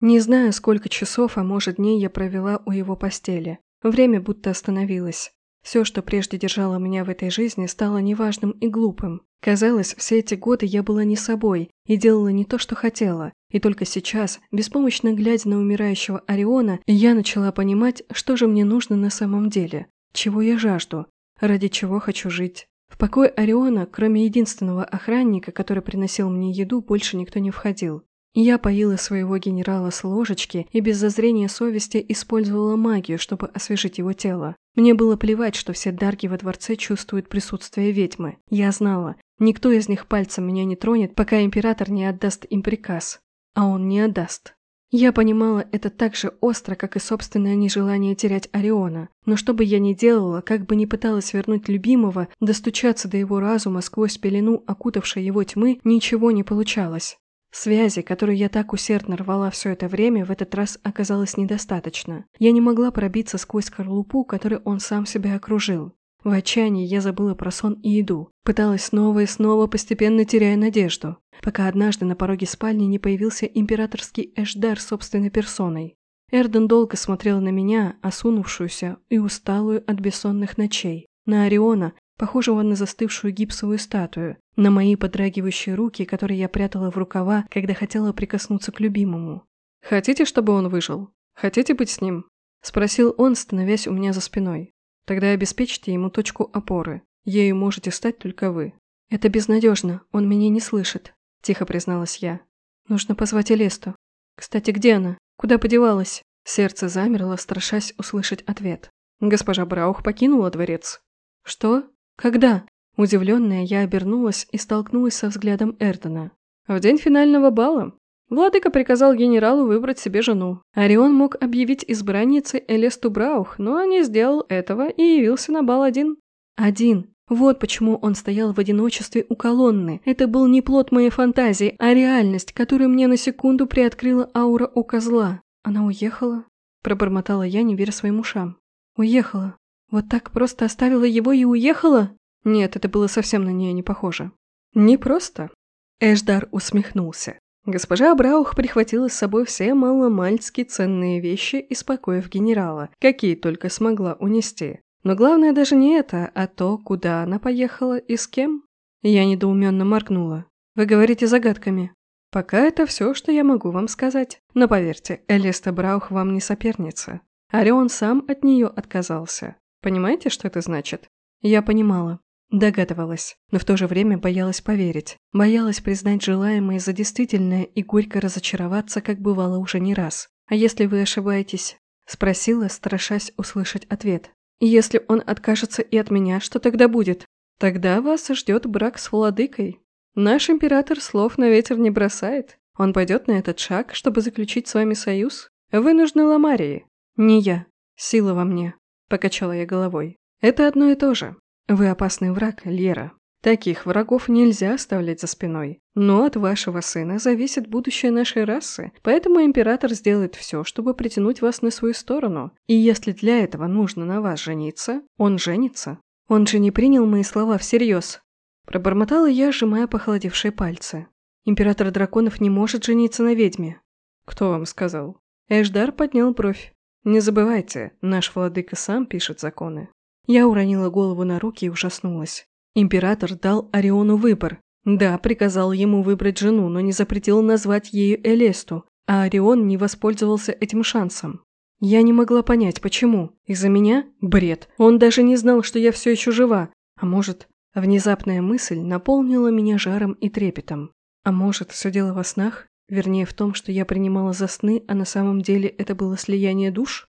Не знаю, сколько часов, а может дней я провела у его постели. Время будто остановилось. Все, что прежде держало меня в этой жизни, стало неважным и глупым. Казалось, все эти годы я была не собой и делала не то, что хотела. И только сейчас, беспомощно глядя на умирающего Ориона, я начала понимать, что же мне нужно на самом деле. Чего я жажду? Ради чего хочу жить? В покой Ориона, кроме единственного охранника, который приносил мне еду, больше никто не входил. Я поила своего генерала с ложечки и без зазрения совести использовала магию, чтобы освежить его тело. Мне было плевать, что все дарги во дворце чувствуют присутствие ведьмы. Я знала, никто из них пальцем меня не тронет, пока император не отдаст им приказ. А он не отдаст. Я понимала это так же остро, как и собственное нежелание терять Ориона. Но что бы я ни делала, как бы ни пыталась вернуть любимого, достучаться до его разума сквозь пелену, окутавшей его тьмы, ничего не получалось. Связи, которую я так усердно рвала все это время, в этот раз оказалось недостаточно. Я не могла пробиться сквозь скорлупу, которой он сам себя окружил. В отчаянии я забыла про сон и еду. Пыталась снова и снова, постепенно теряя надежду. Пока однажды на пороге спальни не появился императорский Эшдар собственной персоной. Эрден долго смотрел на меня, осунувшуюся и усталую от бессонных ночей. На Ориона, похожего на застывшую гипсовую статую, на мои подрагивающие руки, которые я прятала в рукава, когда хотела прикоснуться к любимому. «Хотите, чтобы он выжил? Хотите быть с ним?» – спросил он, становясь у меня за спиной. «Тогда обеспечьте ему точку опоры. Ею можете стать только вы». «Это безнадежно, он меня не слышит», – тихо призналась я. «Нужно позвать Элесту. Кстати, где она? Куда подевалась?» Сердце замерло, страшась услышать ответ. Госпожа Браух покинула дворец. «Что? Когда?» Удивленная, я обернулась и столкнулась со взглядом Эрдена. В день финального бала Владыка приказал генералу выбрать себе жену. Орион мог объявить избранницей Элесту Браух, но не сделал этого и явился на бал один. Один. Вот почему он стоял в одиночестве у колонны. Это был не плод моей фантазии, а реальность, которую мне на секунду приоткрыла аура у козла. Она уехала? Пробормотала я, не веря своим ушам. Уехала. Вот так просто оставила его и уехала? Нет, это было совсем на нее не похоже. Не просто. Эшдар усмехнулся. Госпожа Браух прихватила с собой все маломальски ценные вещи из покоев генерала, какие только смогла унести. Но главное даже не это, а то, куда она поехала и с кем. Я недоуменно моргнула. Вы говорите загадками. Пока это все, что я могу вам сказать. Но поверьте, Элиста Браух вам не соперница. Орион сам от нее отказался. Понимаете, что это значит? Я понимала. Догадывалась, но в то же время боялась поверить. Боялась признать желаемое за действительное и горько разочароваться, как бывало уже не раз. «А если вы ошибаетесь?» – спросила, страшась услышать ответ. «И если он откажется и от меня, что тогда будет? Тогда вас ждет брак с владыкой. Наш император слов на ветер не бросает. Он пойдет на этот шаг, чтобы заключить с вами союз. Вы нужны Ламарии. Не я. Сила во мне», – покачала я головой. «Это одно и то же. Вы опасный враг, Лера. Таких врагов нельзя оставлять за спиной. Но от вашего сына зависит будущее нашей расы, поэтому император сделает все, чтобы притянуть вас на свою сторону. И если для этого нужно на вас жениться, он женится. Он же не принял мои слова всерьез. Пробормотала я, сжимая похолодевшие пальцы. Император драконов не может жениться на ведьме. Кто вам сказал? Эшдар поднял бровь. Не забывайте, наш владыка сам пишет законы. Я уронила голову на руки и ужаснулась. Император дал Ориону выбор. Да, приказал ему выбрать жену, но не запретил назвать ею Элесту, а Орион не воспользовался этим шансом. Я не могла понять, почему. Из-за меня? Бред. Он даже не знал, что я все еще жива. А может, внезапная мысль наполнила меня жаром и трепетом. А может, все дело во снах? Вернее, в том, что я принимала за сны, а на самом деле это было слияние душ?